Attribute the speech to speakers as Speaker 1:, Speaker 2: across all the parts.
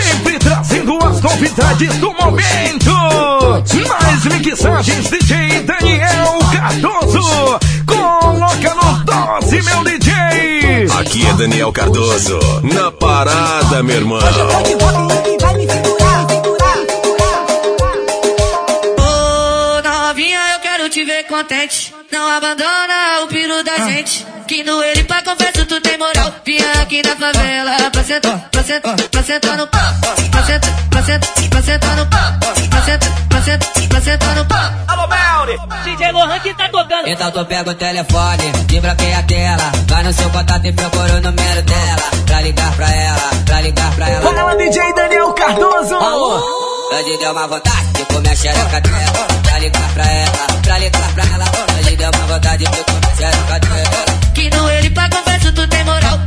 Speaker 1: Sempre trazendo as novidades do momento. Mais mixagens DJ Daniel Cardoso. Coloca no dose, meu DJ.
Speaker 2: Aqui é Daniel Cardoso. Na parada, meu irmão.
Speaker 3: Contente. Não abandona o piro da gente. Que no ele pra confesso tu tem moral. Vinha aqui na favela pra sentar, pra sentar, pra sentar no pau. Pra sentar, pra sentar, pra sentar no pau. Pra sentar, pra sentar, pra sentar no pau.
Speaker 1: Alô, Melly.
Speaker 4: DJ Lohan que tá tocando.
Speaker 5: Então tu pega o telefone, desbloqueia a tela. Vai no seu contato e procura o número dela. Pra ligar pra ela, pra ligar pra ela.
Speaker 1: Fala, DJ Daniel Cardoso.
Speaker 5: Alô, Andy deu uma vontade de comer a xereca dela. Pra ligar pra ela, pra ligar pra ela. Andy deu uma vontade de comer a xereca dela.
Speaker 3: Que no ele pra confesso tu tem moral.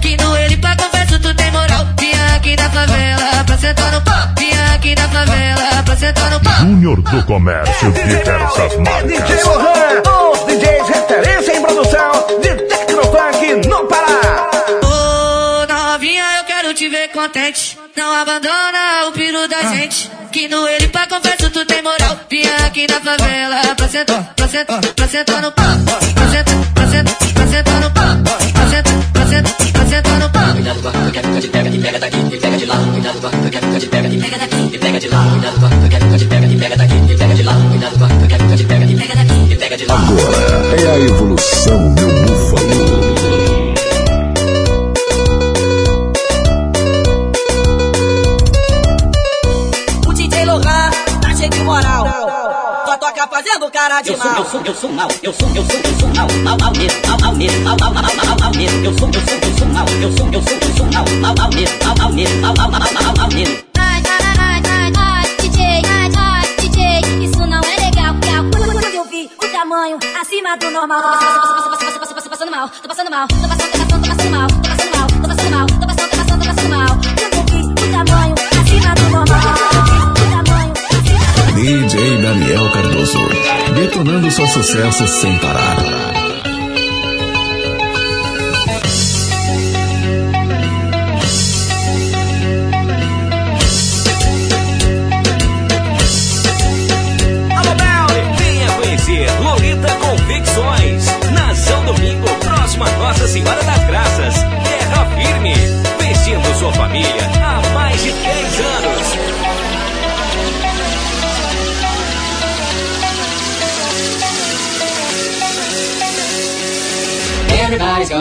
Speaker 3: Que no ele pra confesso tu tem moral. Vinha aqui na favela pra sentar no pau. Vinha aqui na favela pra sentar no pau.
Speaker 6: Júnior do Comércio de diversas
Speaker 1: DJ
Speaker 6: marcas.
Speaker 1: Lohan. Os DJs referência em produção de Tecnofunk no Pará.
Speaker 3: Contente. Não abandona o piro da gente. Que no ele pra confesso tu tem moral. Vinha aqui na favela pra sentar, pra sentar, pra sentar no pau. Pra sentar, pra sentar, pra sentar no pau. Pra sentar, pra sentar, pra sentar no pau.
Speaker 5: Cuidado com a que nunca te pega, que pega daqui pega de lá. Cuidado com a que nunca te pega, que pega daqui e pega de lá. Cuidado com a que nunca te pega, que pega daqui pega de lá. Cuidado com a que nunca te pega, que pega daqui e pega de lá.
Speaker 6: Agora é a evolução, meu búfalo.
Speaker 4: Fazendo cara de
Speaker 7: Eu sou,
Speaker 4: mal.
Speaker 7: eu sou, eu sou mal, eu sou, eu sou, eu sou mal, mal, mal mesmo, mal, mal mesmo, mal, mal, mal, mal, mal, mal mesmo. Eu sou, eu sou, eu sou mal, eu sou, eu sou, eu sou mal, mal, mal mesmo, mal, mal mesmo, mal, mal, mal, mal, mal, mal mesmo.
Speaker 8: Ai, ai, ai, ai, ai, DJ, ai, ai, DJ, isso não é legal. Quando eu vi o tamanho acima do normal. Tô passando mal, tô passando mal, tô passando, tô passando, tô passando mal, tô passando mal, tô passando mal, tô passando, tô passando, tô passando mal. Quando eu vi o tamanho acima do normal.
Speaker 2: DJ Daniel Cardoso. Detonando seu sucesso sem parar.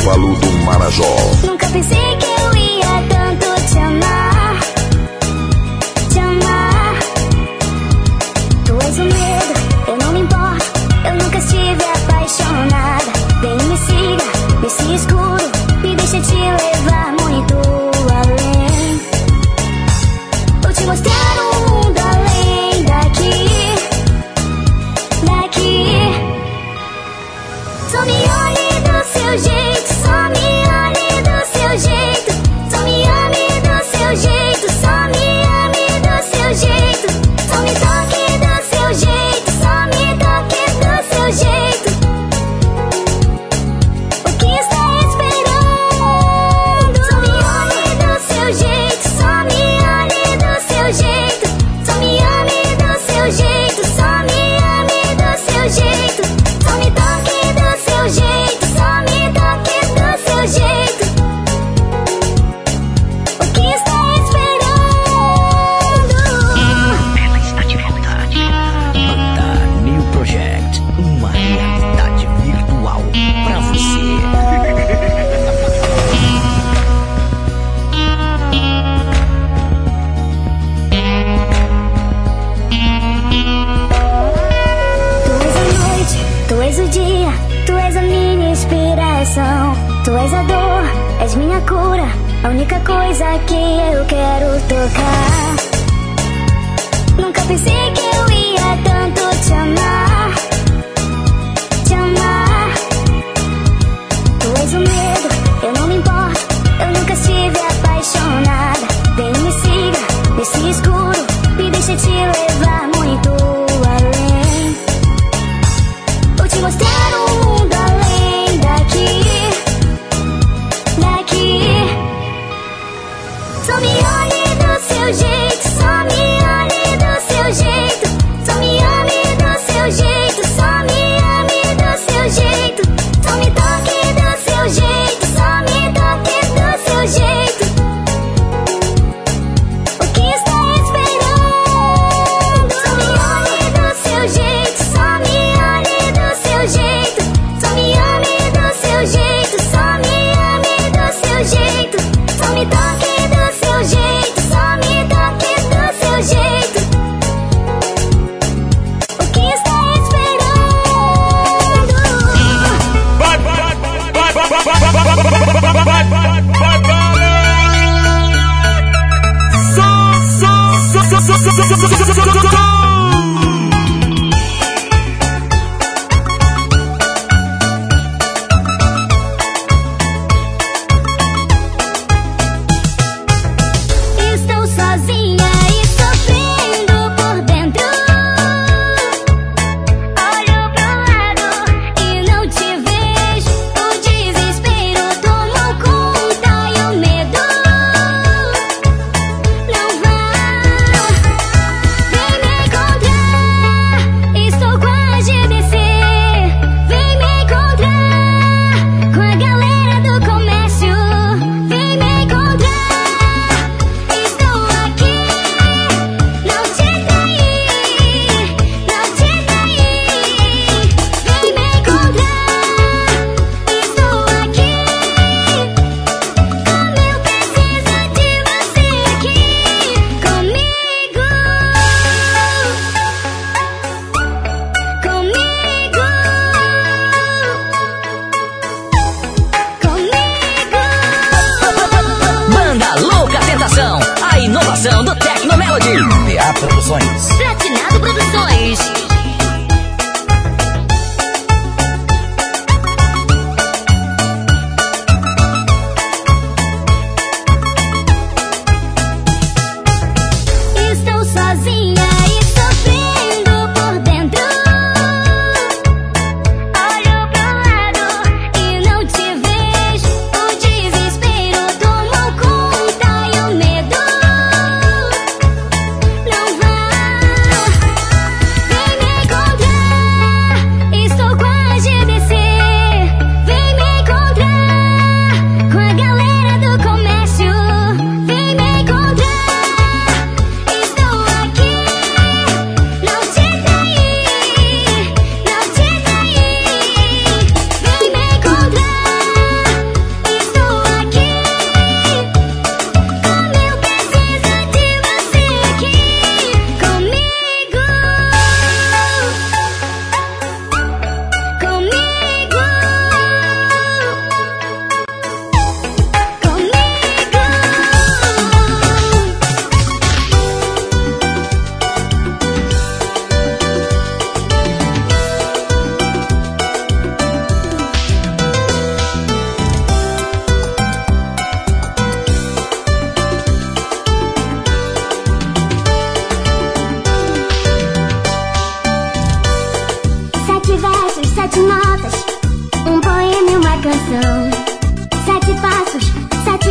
Speaker 6: Búfalo do Marajó.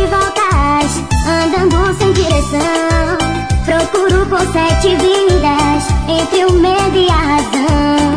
Speaker 6: sete voltas, andando sem direção. Procuro por sete vidas, entre o medo e a razão.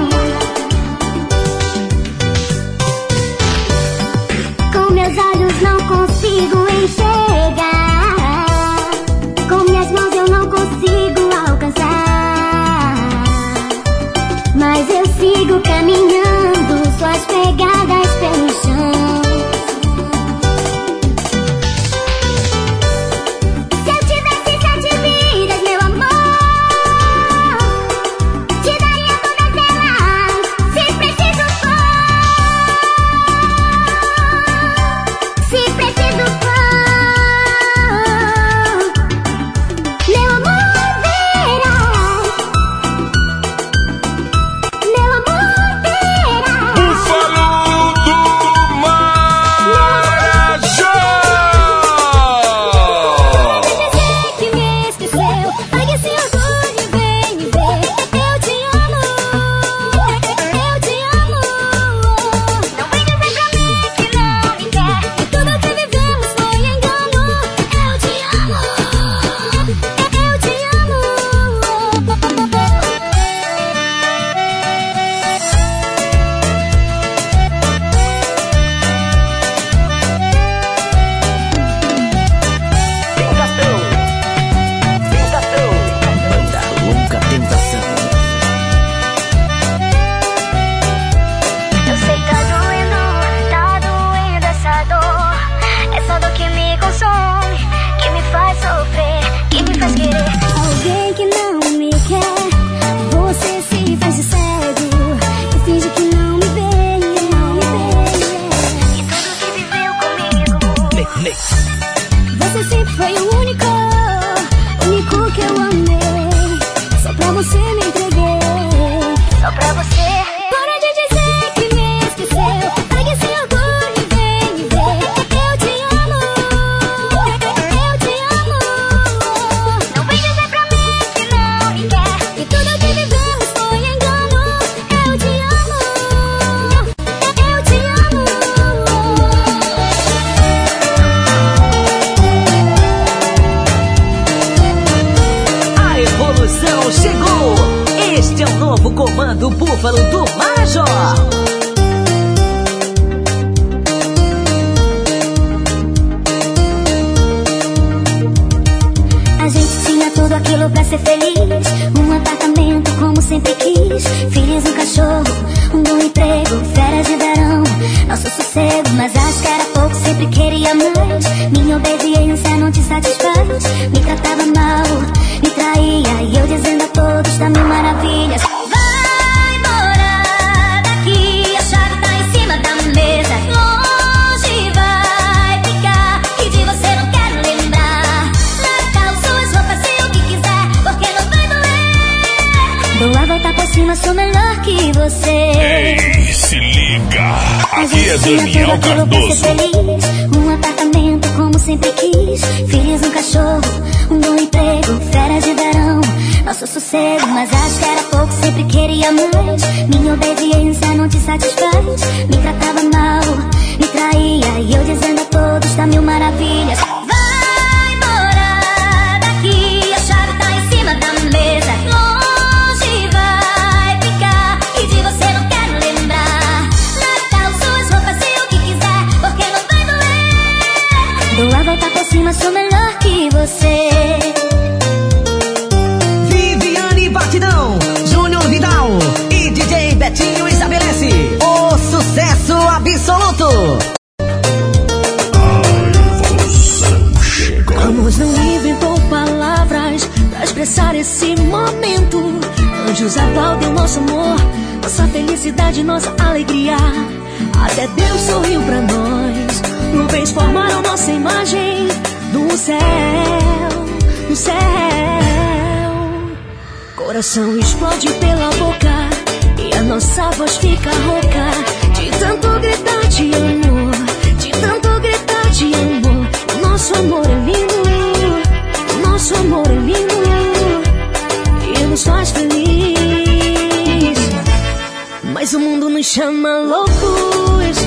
Speaker 9: Nos chama loucos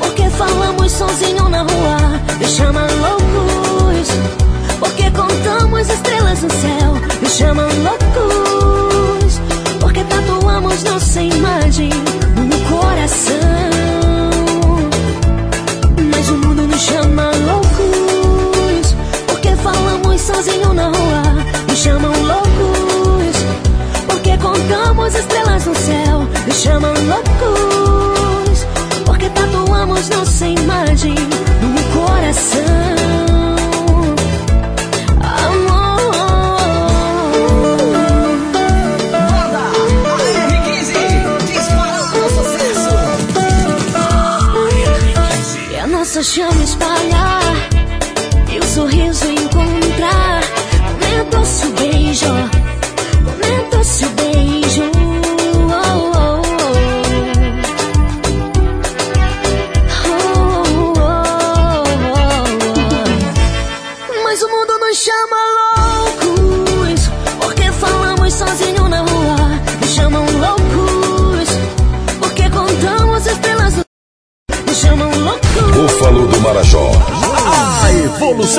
Speaker 9: porque falamos sozinho na rua. Nos chama loucos porque contamos estrelas no céu. Nos chama loucos porque tatuamos nossa imagem no coração. Mas o mundo nos chama loucos Porque falamos sozinho na rua Nos chamam loucos Contamos estrelas no céu Nos chamam loucos Porque tatuamos nossa imagem no coração. Amor.
Speaker 10: Banda AR15, disparado sucesso.
Speaker 9: A nossa chama espalhar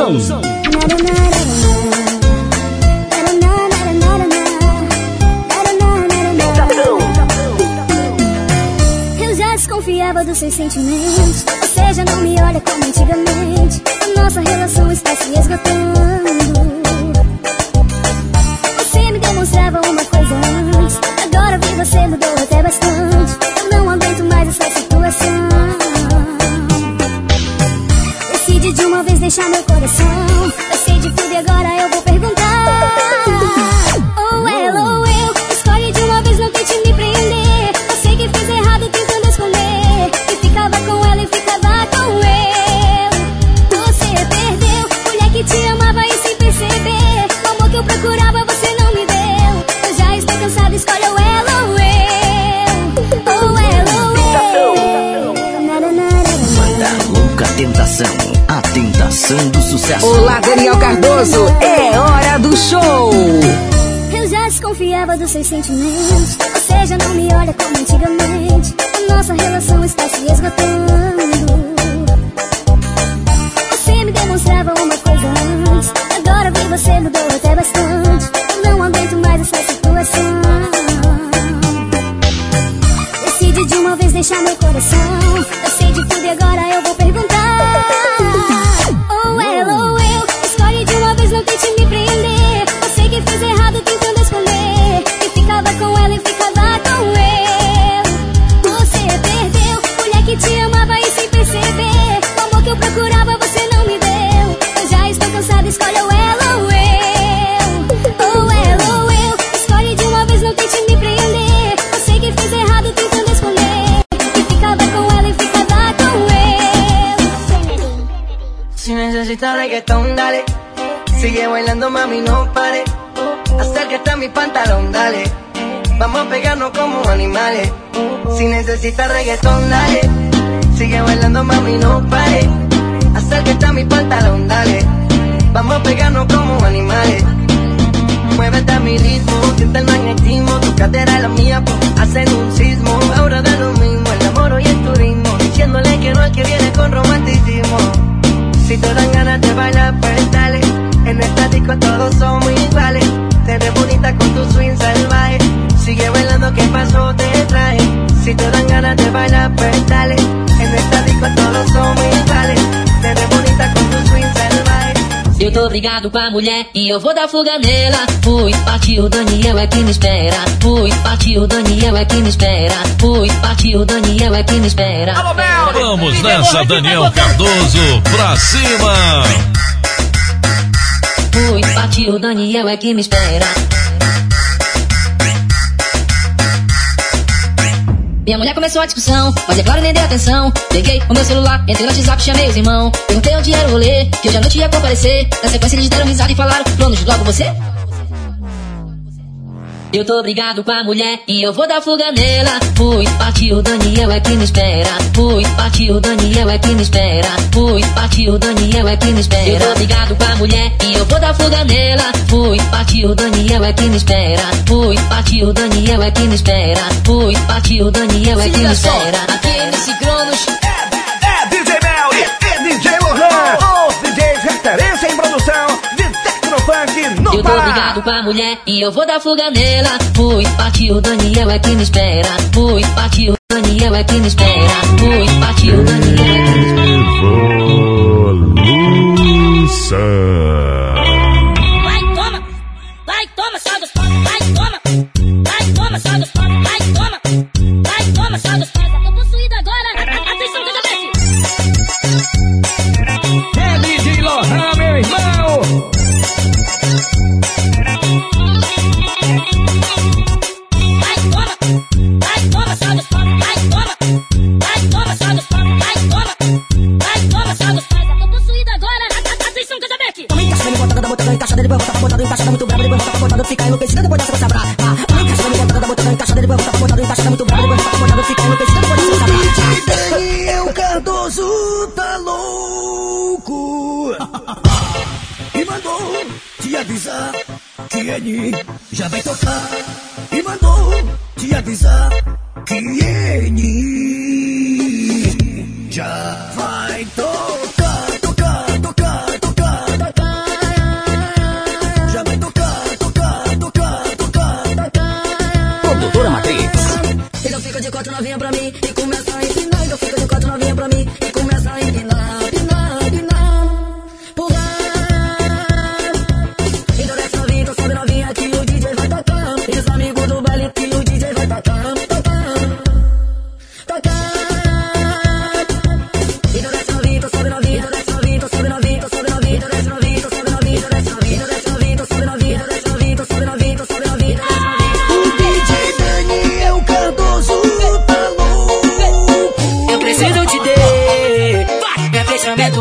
Speaker 11: evolução.
Speaker 6: Eu já desconfiava dos seus sentimentos. Ou seja, não me olha como antigamente. A nossa relação está se esgotando. Deixar meu coração. Eu sei de tudo e agora eu vou perguntar. Ou ela ou eu. Escolhe de uma vez, não tente me prender. Eu sei que fiz errado tentando esconder. Que ficava com ela e ficava com eu. Você perdeu. Mulher que te amava e sem perceber. O amor que eu procurava você não me deu. Eu já estou cansada, escolhe ou ela ou eu. Ou ela ou eu.
Speaker 7: Manda louca tentação, a tentação do sucesso.
Speaker 10: Olá, Daniel Cardoso, é hora do show.
Speaker 6: Eu já desconfiava dos seus sentimentos. Ou seja, não me olha como antigamente. A nossa relação está se esgotando. Você me demonstrava uma coisa antes. Agora vi você mudou até bastante. Eu não aguento mais essa situação. meu coração. Eu sei de tudo e agora eu
Speaker 12: reggaetón, dale. Sigue bailando, mami, no pare. Acércate a mi pantalón, dale. Vamos a pegarnos como animales. Si necesitas reggaetón, dale. Sigue bailando, mami, no pare. Acércate a mi pantalón, dale. Vamos a pegarnos como animales. Muévete a mi ritmo, siente el magnetismo. Tu cadera es la mía, pues, hacen un sismo. Ahora da lo mismo, el amor y el turismo. Diciéndole que no al que viene con romanticismo. Si te dan ganas de bailar, pues dale. En esta disco todos somos iguales. Te ves bonita con tu swing salvaje. Sigue bailando, ¿qué pasó? Te traje. Si te dan ganas de bailar, pues dale. En esta disco todos somos iguales. Te ves bonita con.
Speaker 1: Eu tô brigado com a mulher e eu vou dar fuga nela. Fui, partiu, o Daniel é que me espera. Fui, partiu, o Daniel é que me espera. Fui, partiu, o Daniel é que me espera.
Speaker 13: Vamos nessa, Daniel Cardoso, pra cima!
Speaker 1: Fui, partiu, o Daniel é que me espera. Minha mulher começou a discussão, mas é claro, nem dei atenção. Peguei o meu celular, entrei no WhatsApp, chamei os irmãos. Perguntei onde era o rolê, que hoje à noite ia comparecer. Na sequência eles deram risada e falaram: Pronto, logo você? Eu tô brigado com a mulher e eu vou dar fuga nela. Fui, partiu, o Daniel é que me espera. Fui, partiu, o Daniel é que me espera. Fui, partiu, o Daniel é que me espera. Eu tô brigado com a mulher e eu vou dar fuga nela. Fui, partiu, o Daniel é que me espera. Fui, partiu, o Daniel é que me espera. Fui, partiu, o Daniel é que me espera. Aqui nesse Eu tô brigado com a mulher e eu vou dar fuga nela. Fui, partiu, o Daniel é que me espera. Fui, partiu, o Daniel é que me espera. Fui, partiu, o Daniel é que me espera.
Speaker 14: Vai,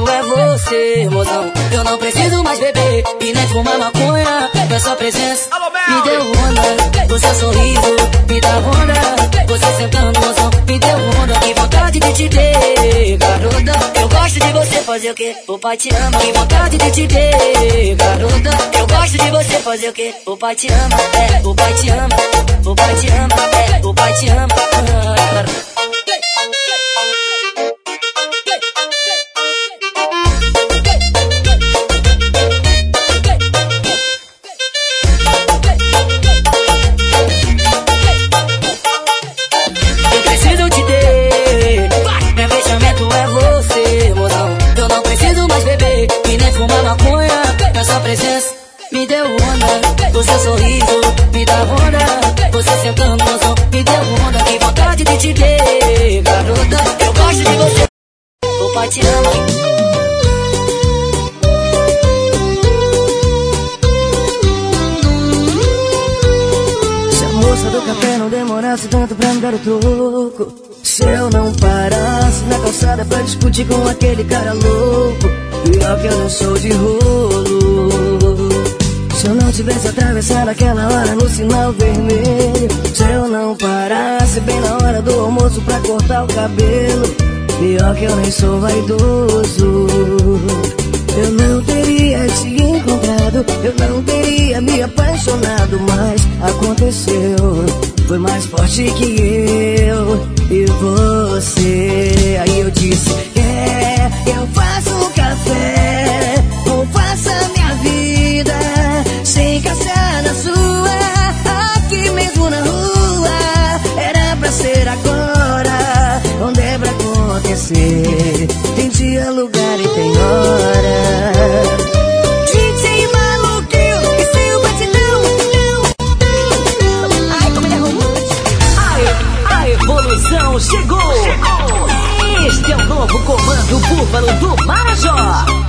Speaker 10: é você, mozão. Eu não preciso mais beber e nem fumar maconha. É sua presença me deu onda. O seu sorriso me dá onda. Você sentando, mozão, me deu onda. Que vontade de te ver, garota. Eu gosto de você fazer o quê? O pai te ama. Que vontade de te ver, garota. Eu gosto de você fazer o quê? O pai te ama. É, o pai te ama. O pai te ama. É, o pai te ama. Presença me deu onda. O seu sorriso me dá onda. Você sentando no som me deu onda. Que vontade de te ver, garota. Eu gosto de você. O pai te ama.
Speaker 14: Do café não demorasse tanto pra me dar o troco Se eu não parasse na calçada pra discutir com aquele cara louco Pior que eu não sou de rolo Tivesse atravessado aquela hora no sinal vermelho Se eu não parasse bem na hora do almoço pra cortar o cabelo Pior que eu nem sou vaidoso eu não teria te encontrado, eu não teria me apaixonado, mas aconteceu. Foi mais forte que eu e você. Aí eu disse: Tem dia, lugar e tem hora. DJ maluquinho e seu batidão. Ai, como ele é romântico.
Speaker 6: A, a evolução chegou. Este é o novo comando búfalo do Marajó.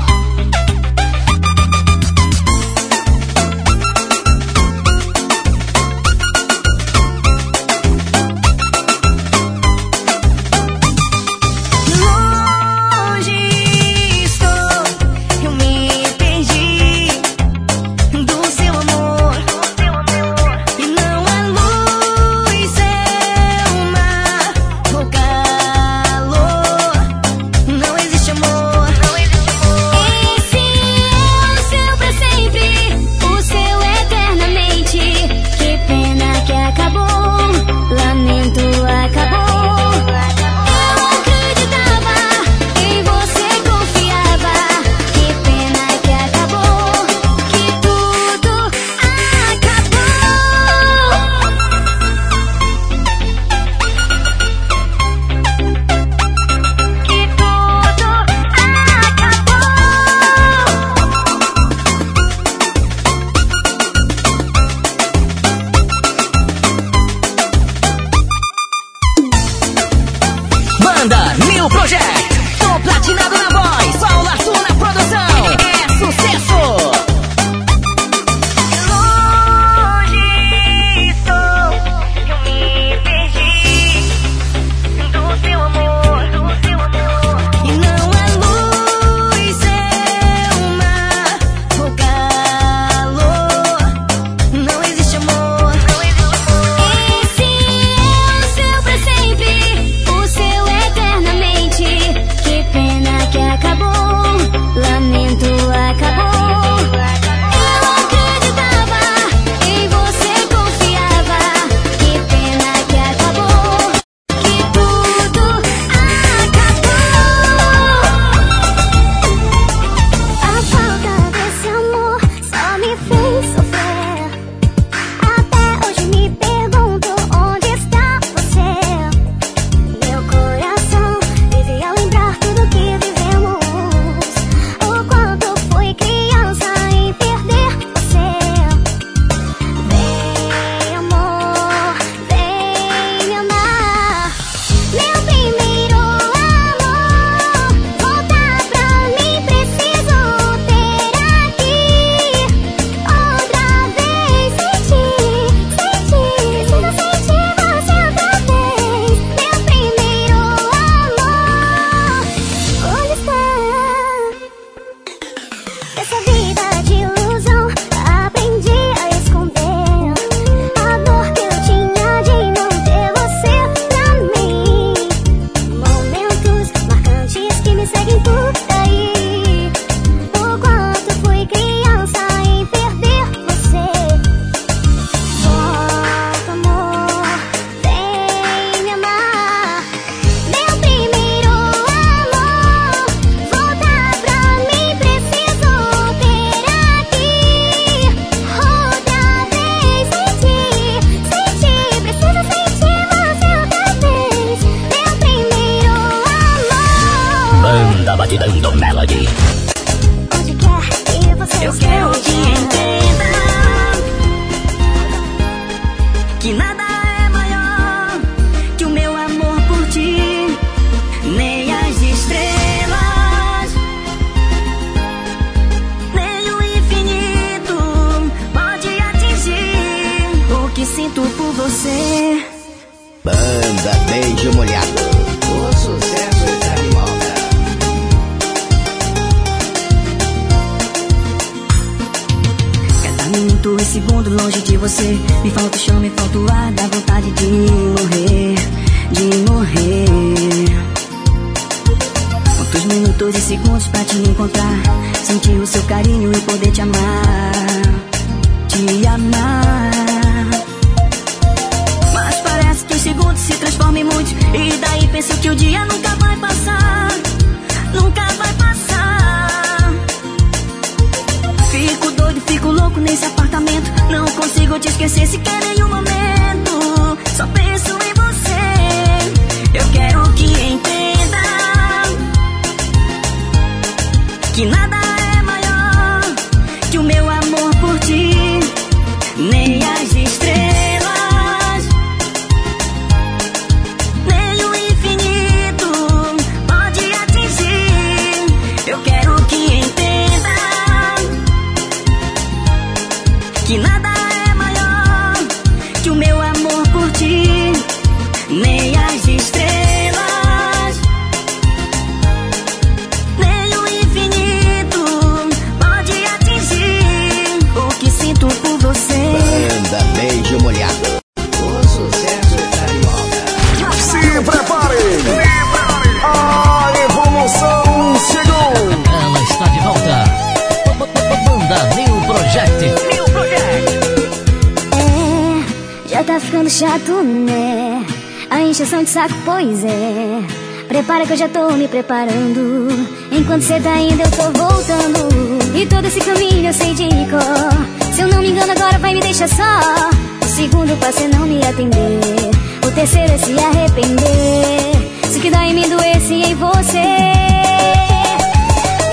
Speaker 6: Saco, pois é. Prepara que eu já tô me preparando. Enquanto cê tá indo, eu tô voltando. E todo esse caminho eu sei de cor. Se eu não me engano, agora vai me deixar só. O segundo passo é não me atender. O terceiro é se arrepender. Se que dá em mim doesse em você.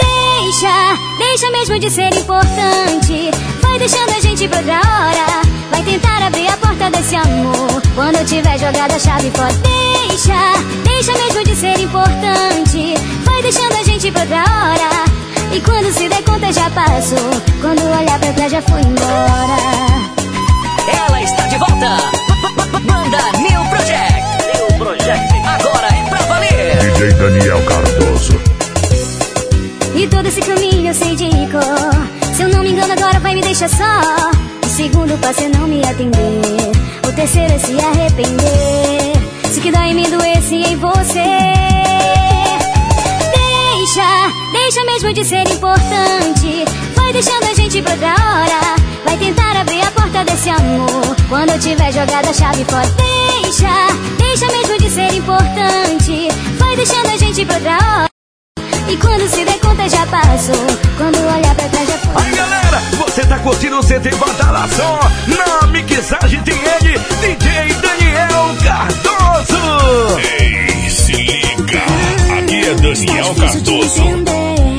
Speaker 6: Deixa, deixa mesmo de ser importante. Vai deixando a gente pra outra hora. Vai tentar abrir a porta desse amor. Quando eu tiver jogado a chave fora. Deixa, deixa mesmo de ser importante. Vai deixando a gente pra outra hora. E quando se der conta já passou. Quando olhar pra trás já foi embora.
Speaker 15: Ela está de volta. Banda New Project. New Project. Agora é pra valer.
Speaker 11: DJ Daniel Cardoso.
Speaker 6: E todo esse caminho eu sei de cor. Se eu não me engano, agora vai me deixar só. Segundo passo é não me atender. O terceiro é se arrepender. Se que em mim doesse em você. Deixa, deixa mesmo de ser importante. Vai deixando a gente pra outra hora. Vai tentar abrir a porta desse amor. Quando eu tiver jogado a chave fora. Deixa, deixa mesmo de ser importante. Vai deixando a gente pra outra hora. E quando se der conta já passou. Quando olhar pra trás já foi.
Speaker 1: Aí galera, você tá curtindo o CT Badalação? Na mixagem tem ele, DJ Daniel Cardoso!
Speaker 11: Ei, se liga. Aqui é Daniel Cardoso.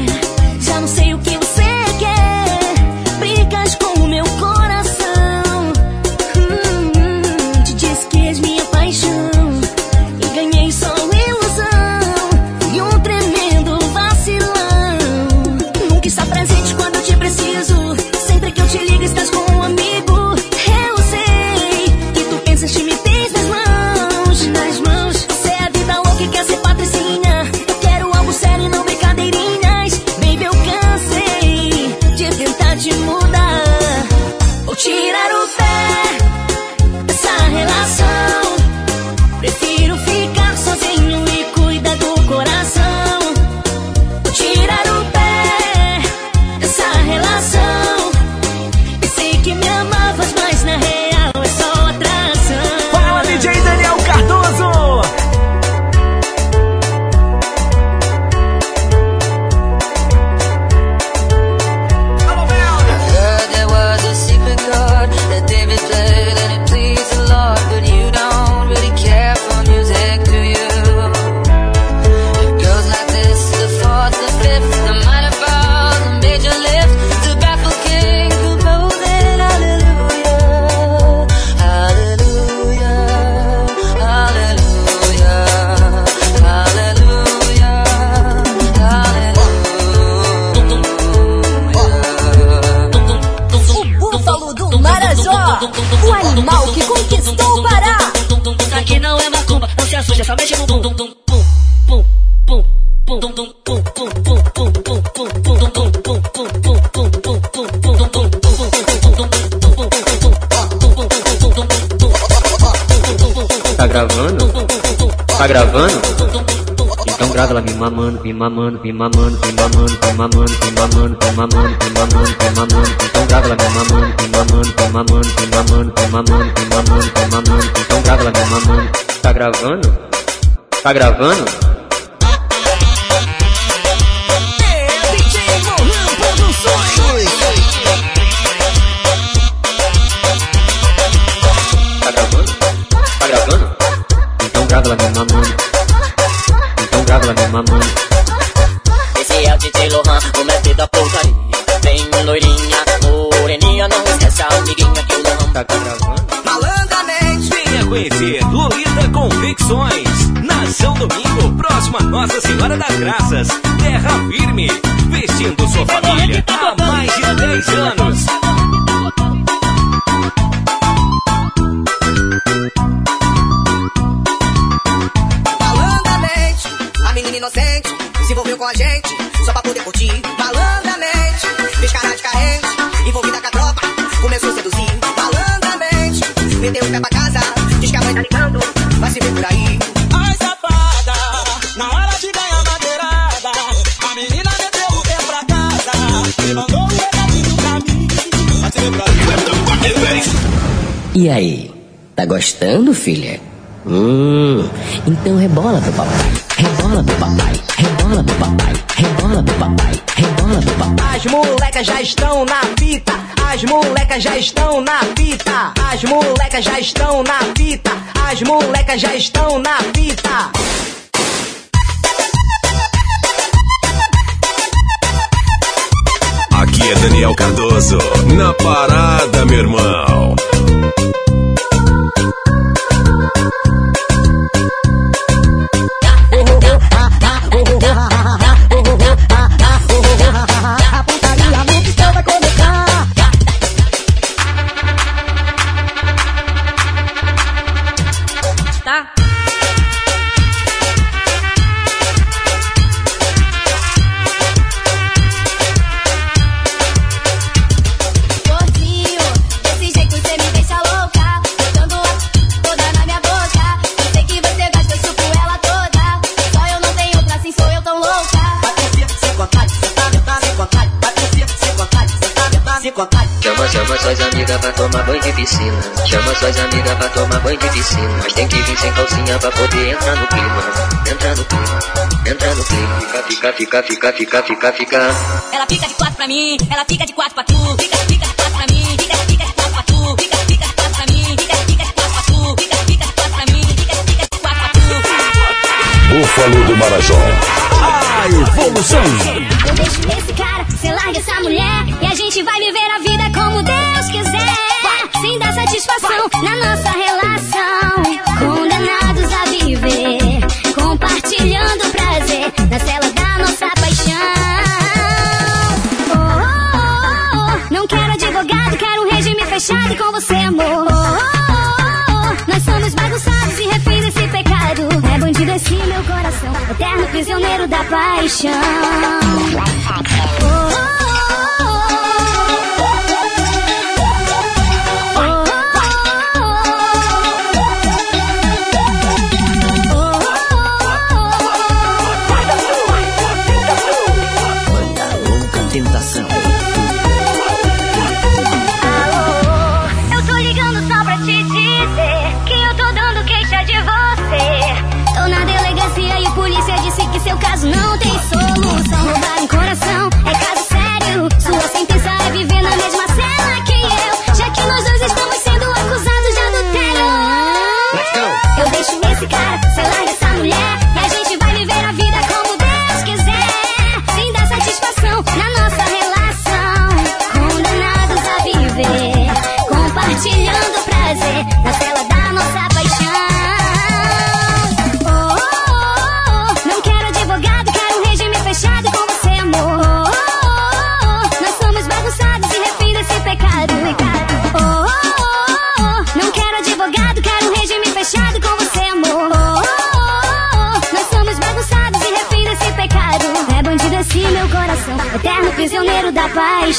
Speaker 16: Mamando, me mamando, me mamando, me mamando, me mamando, me mamando, me mamando, me mamando. Então grava ela me mamando, me mamando, me mamando, me mamando, me mamando, me mamando, me mamando. Então grava ela me mamando. Tá gravando? Tá gravando?
Speaker 17: Da putaria. Vem loirinha, moreninha, não esquece a amiguinha que o Lohan
Speaker 16: tá gravando.
Speaker 2: Malandamente. Venha conhecer Lolita Convicções. Nação Domingo, próxima Nossa Senhora das Graças. Terra firme. Vestindo sua família há mais de 10 anos.
Speaker 18: E aí,
Speaker 15: tá gostando, filha? Hum, então rebola pro papai, rebola pro papai, rebola pro papai, rebola pro papai, rebola pro papai.
Speaker 1: As molecas já estão na fita, as molecas já estão na fita, as molecas já estão na fita, as molecas já estão na fita.
Speaker 5: Aqui é Daniel Cardoso, na parada, meu irmão.
Speaker 16: Fica, fica, fica, fica, fica.
Speaker 19: Ela fica de quatro pra mim, ela fica de quatro pra tu. Fica, fica de quatro pra mim, fica, fica de quatro pra tu. Fica, fica de quatro pra mim, fica, fica de quatro pra tu. Fica, fica de quatro pra mim, fica, fica de quatro pra tu.
Speaker 20: Búfalo do Marajó.
Speaker 21: A evolução.
Speaker 6: Eu deixo esse cara, cê larga essa mulher. E a gente vai viver a vida como Deus quiser. Sem dar satisfação na nossa relação. Fechado com você, amor. Oh, oh, oh, oh. Nós somos bagunçados e reféns desse pecado. É bandido esse meu coração, eterno prisioneiro da paixão. Oh, oh,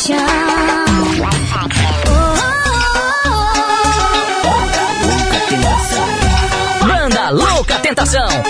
Speaker 6: Manda
Speaker 15: Tentação. Louca Tentação.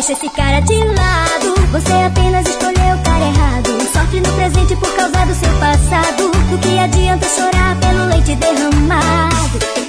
Speaker 6: Deixa esse cara de lado. Você apenas escolheu o cara errado. Sofre no presente por causa do seu passado. Do que adianta chorar pelo leite derramado?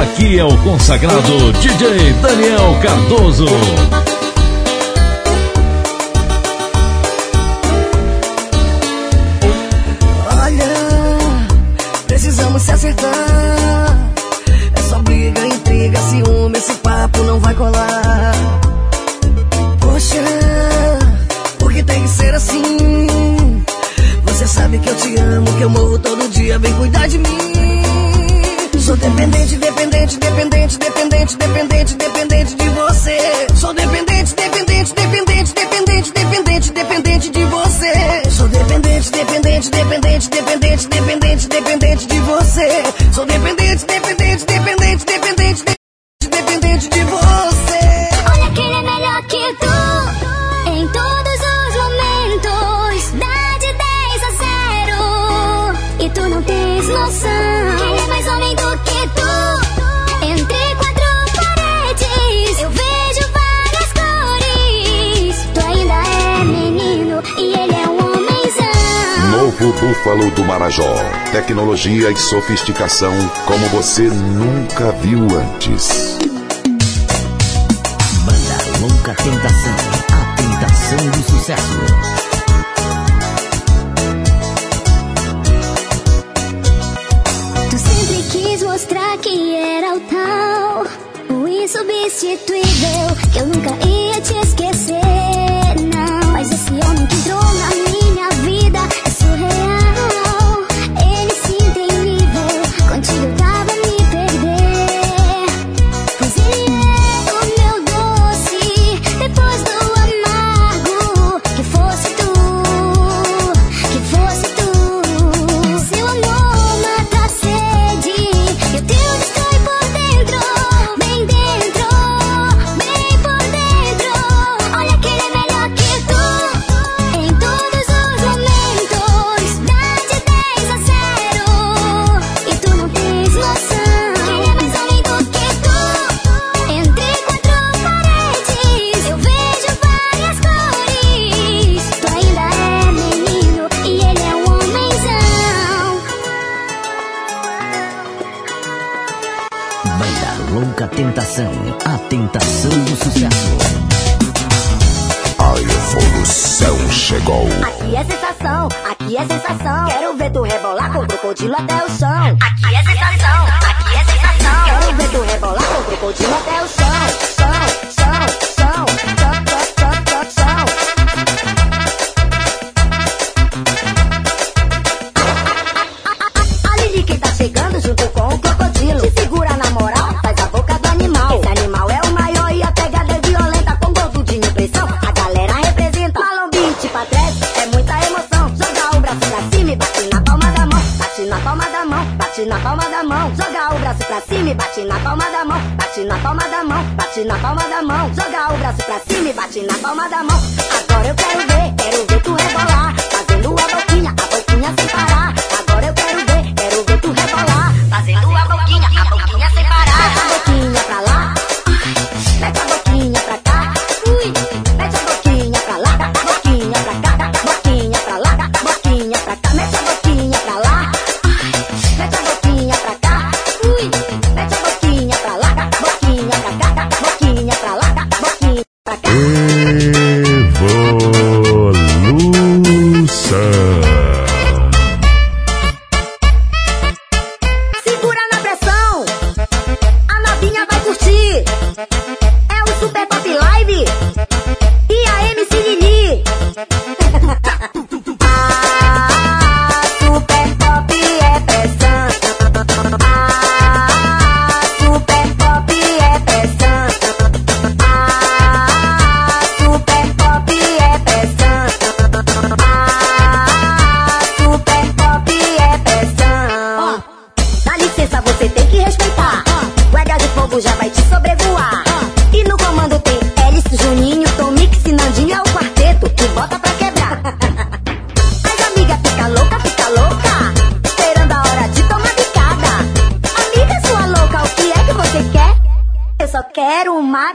Speaker 14: Aqui é o consagrado DJ Daniel Cardoso.
Speaker 20: tecnologia e sofisticação como você nunca viu antes.
Speaker 15: Banda Louca Tentação, a tentação do sucesso.
Speaker 6: tu sempre quis mostrar que era o tal, o insubstituível, que eu nunca ia te esquecer. Não, mas esse homem que entrou na minha. O
Speaker 22: crocodilo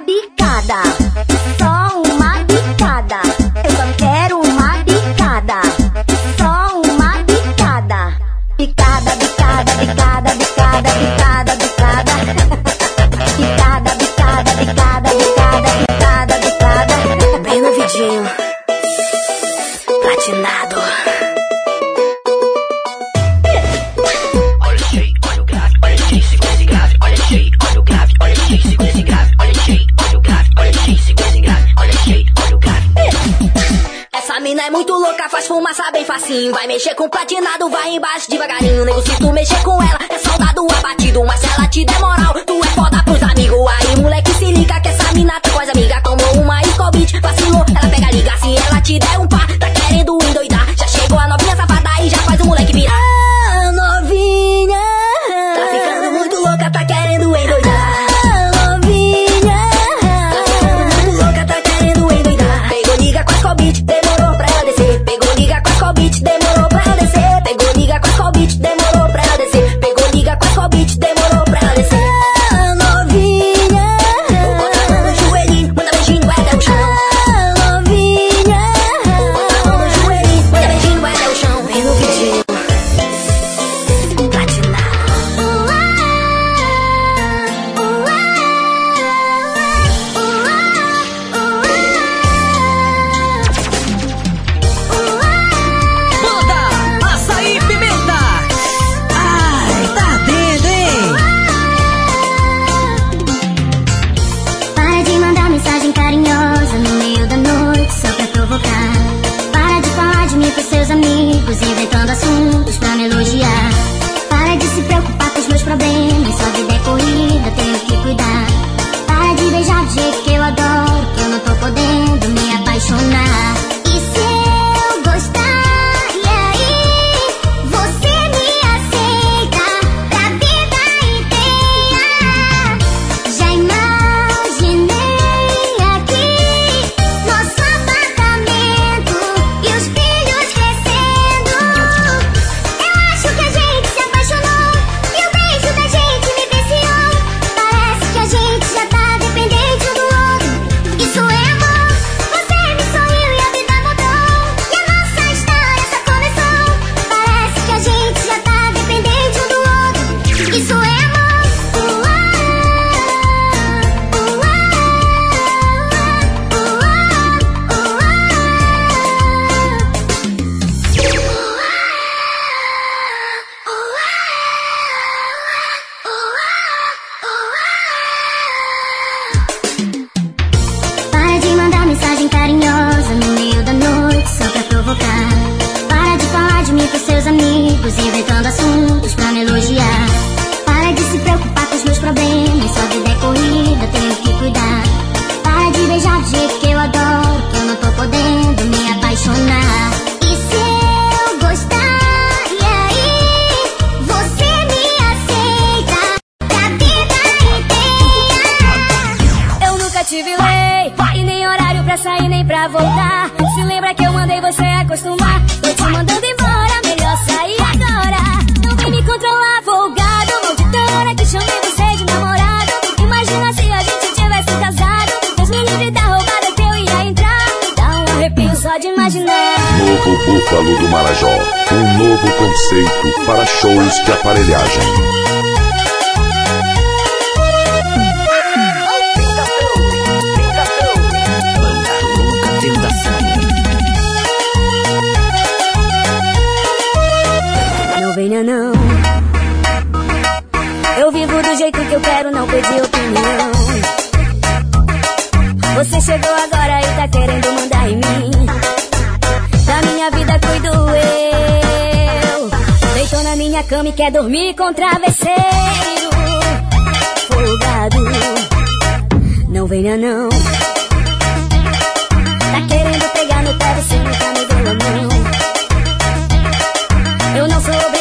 Speaker 22: quero Eu
Speaker 6: não sou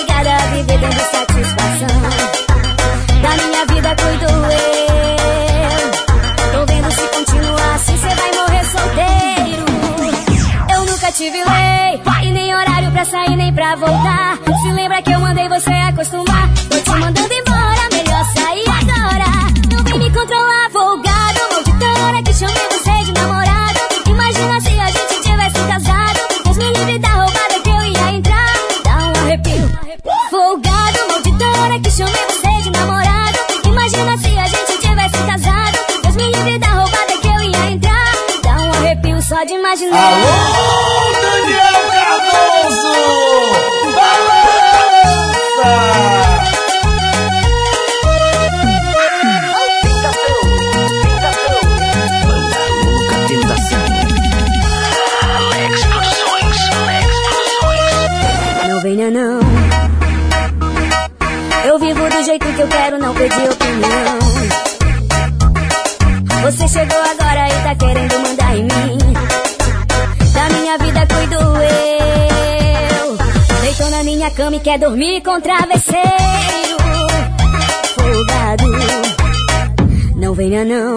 Speaker 6: 啊！我。quer dormir com travesseiro folgado. Não venha não.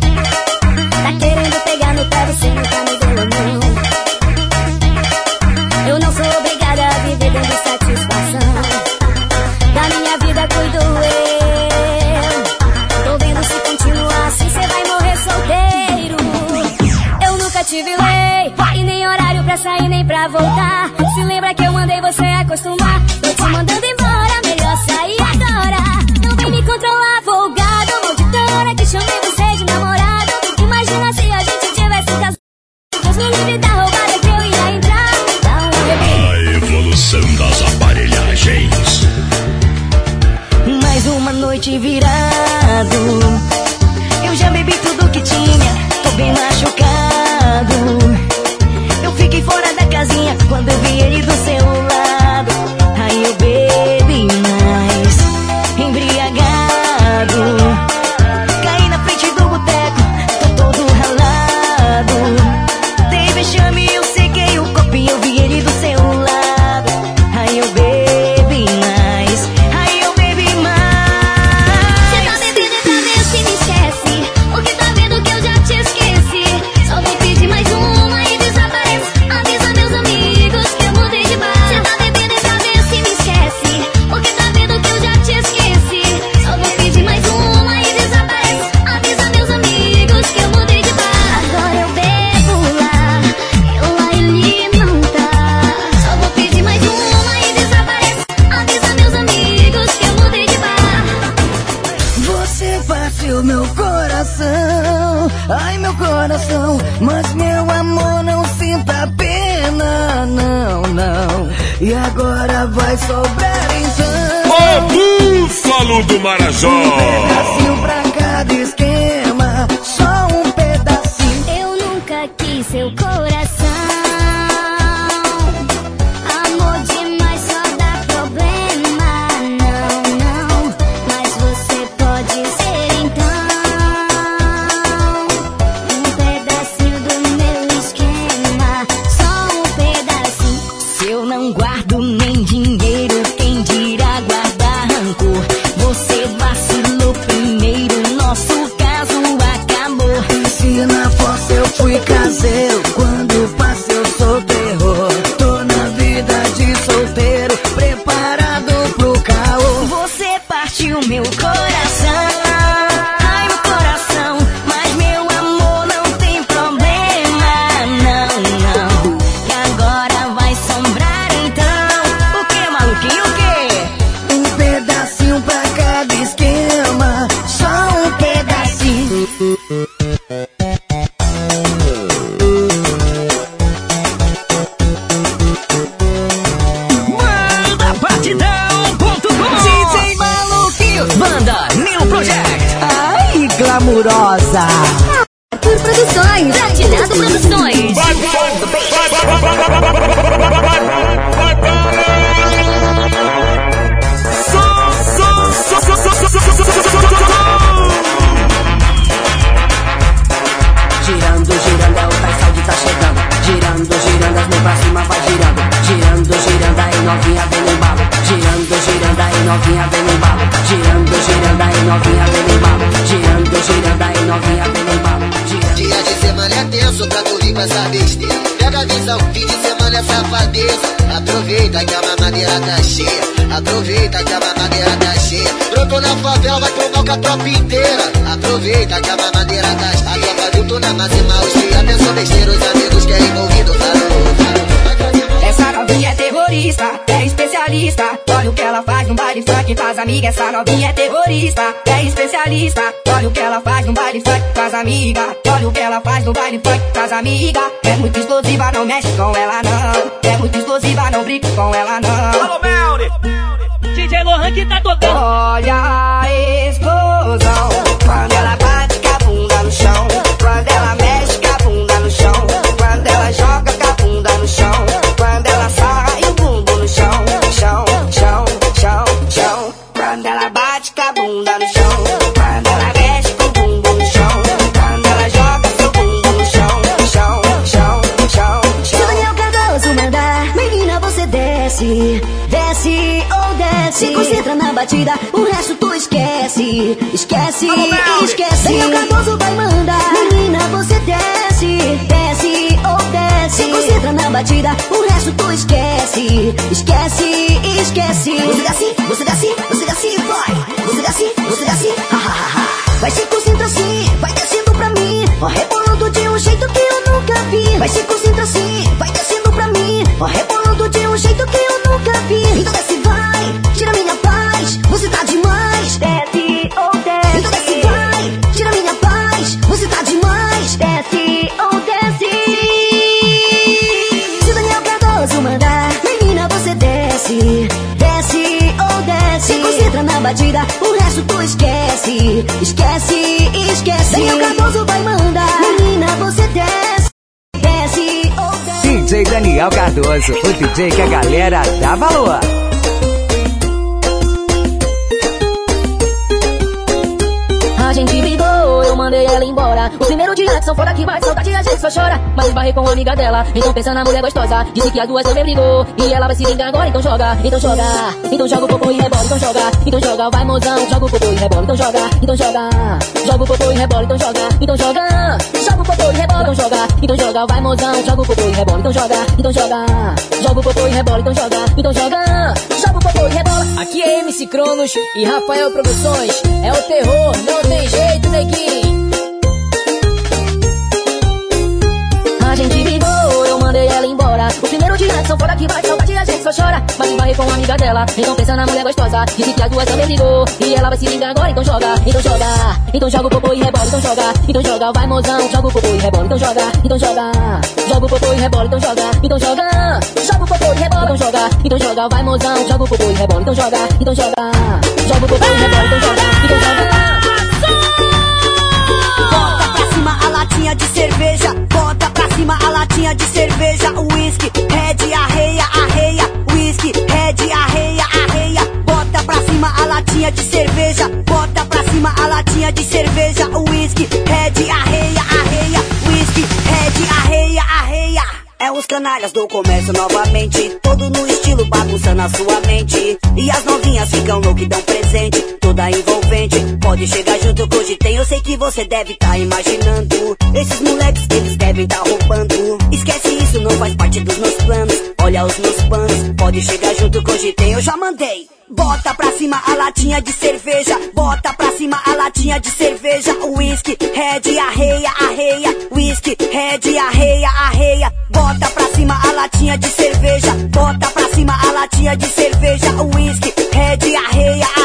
Speaker 6: Tá querendo pegar no pé, tá me dando não.
Speaker 23: Aproveita que a mamadeira tá cheia. Brotou na favela, vai tomar com a tropa inteira. Aproveita que a mamadeira tá cheia. A tropa viu tu na máxima, os que pensou besteira, os amigos que é envolvido. Falou, falou.
Speaker 24: Essa novinha é terrorista, é especialista. Olha o que ela faz no baile funk com as amigas. Essa novinha é terrorista, é especialista. Olha o que ela faz no baile funk com as amigas. Olha o que ela faz no baile funk com as amigas. É muito explosiva, não mexe com ela não. É muito explosiva, não brinca com ela não. Alô, Melly!
Speaker 25: Lohan que tá tocando.
Speaker 24: Olha
Speaker 11: batida, o resto tu esquece, esquece, esquece. Daniel Cardoso vai mandar, menina, você desce, desce ou desce. Se concentra na batida, o resto tu esquece, esquece, esquece. Você desce, você desce, você desce, vai. Você desce, você desce, ha ha ha ha. Vai se concentra assim, vai descendo pra mim, ó, rebolando de um jeito que eu nunca vi. Vai se concentra assim, vai descendo pra mim, ó, rebolando de um jeito que esquece, esquece, esquece. Daniel Cardoso vai mandar, menina, você desce, desce ou desce.
Speaker 26: DJ Daniel Cardoso, o DJ que a galera dá valor.
Speaker 27: A gente brigou, eu mandei ela embora. Primeiro dia que são fora que vai, saudade a gente só chora. Mas esbarrei com uma amiga dela, então pensa na mulher gostosa. Disse que as duas também brigou, e ela vai se vingar agora, então joga, então joga. Então joga o popô e rebola, então joga. Então joga, vai mozão, joga o popô e rebola, então joga. Então joga, joga o popô e rebola, então joga. Então joga, joga o popô e rebola, então joga. Então joga, vai mozão, joga o popô e rebola, então joga. Então joga, joga o popô e rebola, então joga. Então joga, joga o popô e rebola.
Speaker 25: Aqui é MC Cronos e Rafael Produções. É o terror, não tem jeito, neguinho.
Speaker 27: O primeiro dia são fora que vai, saudade a gente só chora. Mas esbarrei com uma amiga dela, então pensa na mulher gostosa. Disse que as duas também brigou, e ela vai se vingar agora, então joga, então joga. Então joga o popô e rebola, então joga. Então joga, vai mozão, joga o popô e rebola, então joga. Então joga, joga o popô e rebola, então joga. Então joga, joga o popô e rebola, então joga. Então joga, vai mozão, joga o popô e rebola, então joga. Então joga, joga o popô e rebola, então joga. Então joga.
Speaker 24: Latinha de cerveja. Bota pra cima a latinha de cerveja. Whisky, red, arreia, arreia. Whisky, red, arreia, arreia. Bota pra cima a latinha de cerveja. Bota pra cima a latinha de cerveja. Whisky, red, arreia, arreia. É os canalhas do comércio novamente. Todo no estilo bagunçando a sua mente. E as novinhas ficam no que dão presente. Toda envolvente. Pode chegar junto que hoje tem. Eu sei que você deve tá imaginando. Esses moleques, eles devem tá roubando. Esquece isso, não faz parte dos meus planos. Olha os meus planos. Pode chegar junto que hoje tem. Eu já mandei. Bota pra cima a latinha de cerveja. Bota pra cima a latinha de cerveja. Whisky, red, arreia, arreia. Whisky, red, arreia, arreia. Bota pra cima a latinha de cerveja. Bota pra cima a latinha de cerveja. Whisky, red, arreia, arreia.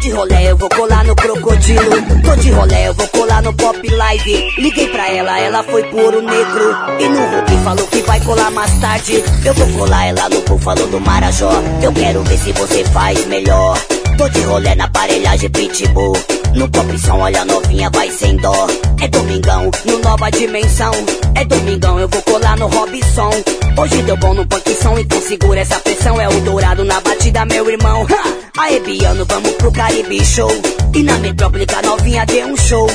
Speaker 24: De rolé, eu vou colar no crocodilo. Tô de rolé, eu vou colar no pop live. Liguei pra ela, ela foi por o negro. E no Hulk falou que vai colar mais tarde. Eu vou colar ela no Búfalo do Marajó. Eu quero ver se você faz melhor. Tô de rolê na aparelhagem pitbull. No som, olha novinha, vai sem dó. É domingão, no nova dimensão. É domingão, eu vou colar no Robson. Hoje deu bom no som, então segura essa pressão. É o dourado na batida, meu irmão. Ha! Aê, Biano, vamos pro Caribe Show. E na metrópole, novinha deu um show.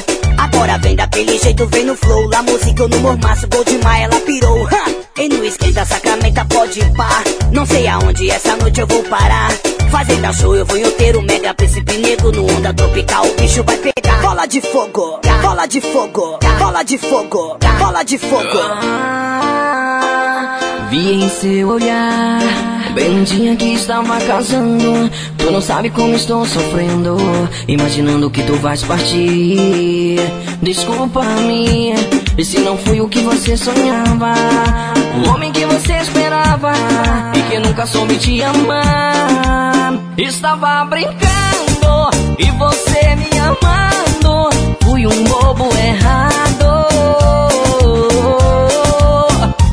Speaker 24: Agora vem daquele jeito, vem no flow. La música eu no mormaço, gol demais, ela pirou. Ha! E no esquenta, sacramenta, pode par. Não sei aonde essa noite eu vou parar. Fazenda show, eu vou inteiro, mega príncipe negro no onda tropical. O bicho vai pegar. Bola de fogo, bola de fogo, bola de fogo, bola de fogo.
Speaker 1: Vi em seu olhar, bem no dia que estava casando. Tu não sabe como estou sofrendo, imaginando que tu vais partir. Desculpa-me, se não fui o que você sonhava. O homem que você esperava e que nunca soube te amar. Estava brincando e você me amando. Fui um bobo errado.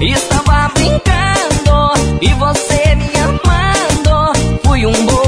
Speaker 1: Estava brincando e você me amando. Fui um bobo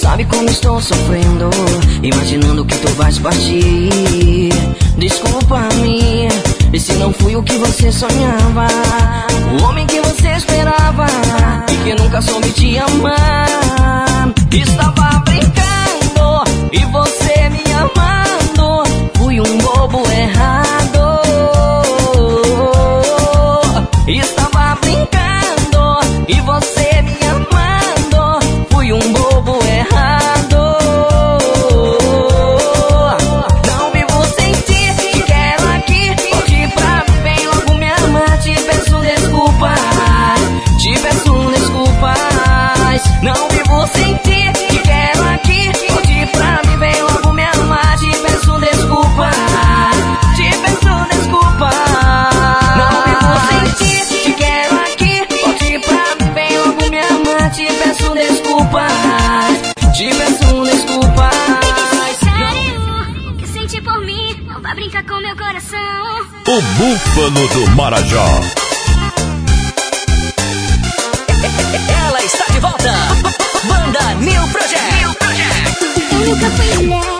Speaker 1: sabe como estou sofrendo, imaginando que tu vais partir. Desculpa-me, se não fui o que você sonhava, o homem que você esperava e que nunca soube te amar. Estava brincando e você me amando, fui um bobo errado.
Speaker 14: Búfalo do Marajó.
Speaker 15: Ela está de volta. Banda New Project.
Speaker 6: Eu nunca fui mulher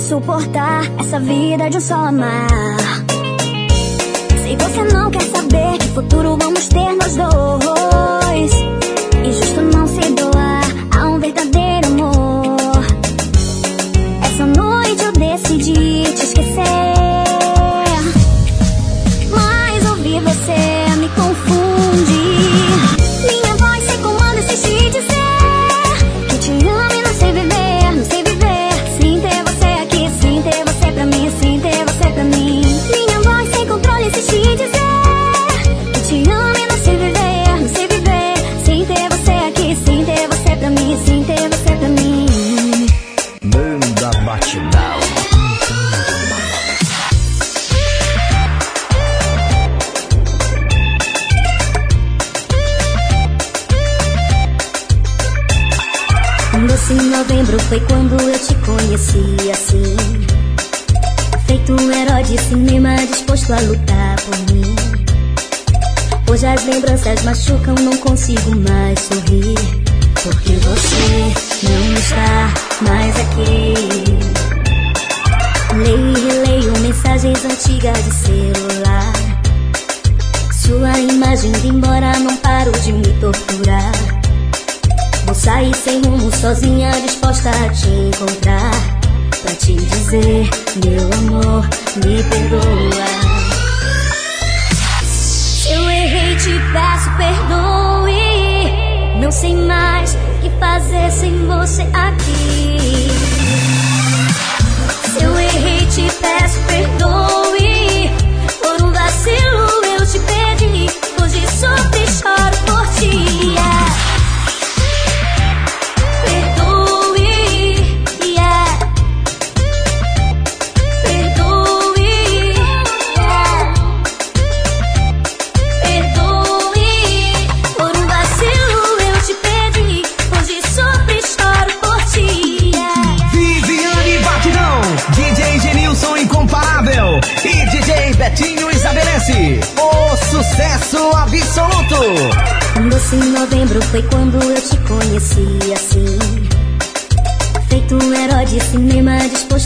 Speaker 6: suportar essa vida de um só amar. Se você não quer saber que futuro vamos ter nós dois. distâncias machucam, não consigo mais sorrir.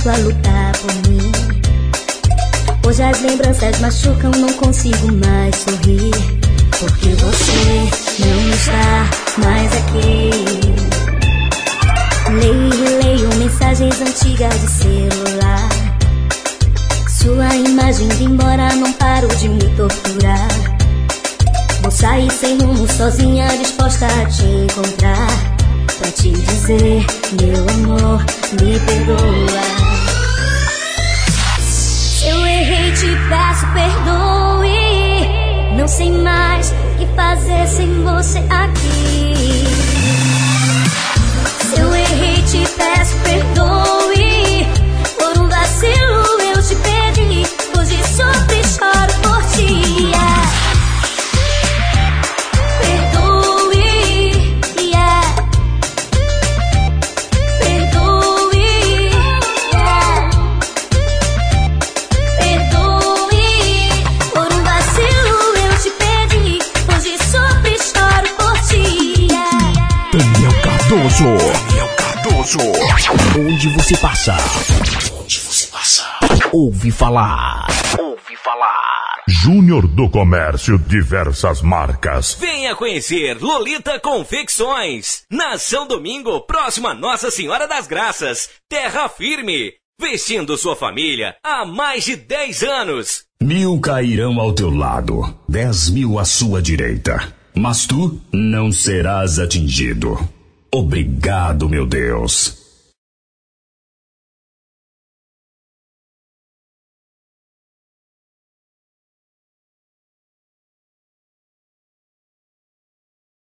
Speaker 6: começo a lutar por mim. Hoje as lembranças machucam, não consigo mais sorrir. Porque você não está mais aqui. Leio e leio mensagens antigas de celular. Sua imagem de embora, não paro de me torturar. Vou sair sem rumo, sozinha, disposta a te encontrar. Pra te dizer, meu amor, me perdoa. te peço perdoe. Não sei mais o que fazer sem você aqui. Se eu errei, te peço perdoe.
Speaker 28: Cardoso. Daniel é Cardoso. Onde você passa? Onde você passa? Ouve falar. Ouve falar.
Speaker 21: Júnior do Comércio, diversas marcas.
Speaker 2: Venha conhecer Lolita Confecções. Nação Domingo, próxima Nossa Senhora das Graças. Terra firme. Vestindo sua família há mais de 10 anos.
Speaker 29: Mil cairão ao teu lado, dez mil à sua direita. Mas tu não serás atingido. Obrigado, meu Deus.